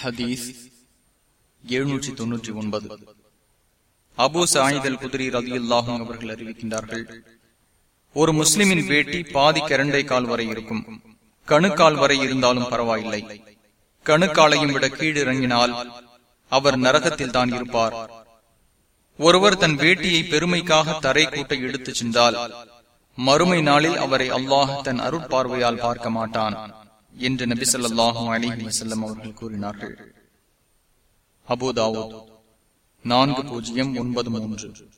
ஹதீஸ் எழுநூற்றி தொன்னூற்றி ஒன்பது. அபு சாயிதல் குதிரி ரதி அல்லாஹும் அவர்கள் அறிவிக்கின்றார்கள் ஒரு முஸ்லிமின் வேட்டி பாதி கரண்டை கால் வரை இருக்கும். கணுக்கால் வரை இருந்தாலும் பரவாயில்லை. கணுக்காலையும் விட கீழிறங்கினால் அவர் நரகத்தில் தான் இருப்பார். ஒருவர் தன் வேட்டியை பெருமைக்காக தரை கூட்டை எடுத்துச் சென்றால் மறுமை நாளில் அவரை அல்லாஹ் தன் அருட்பார்வையால் பார்க்க மாட்டான். என்று நபி சொல்லாஹும் அலிஹி வசல்லம் அவர்கள் கூறினார்கள். அபுதாவோ நான்கு பூஜ்ஜியம் ஒன்பது மூன்று.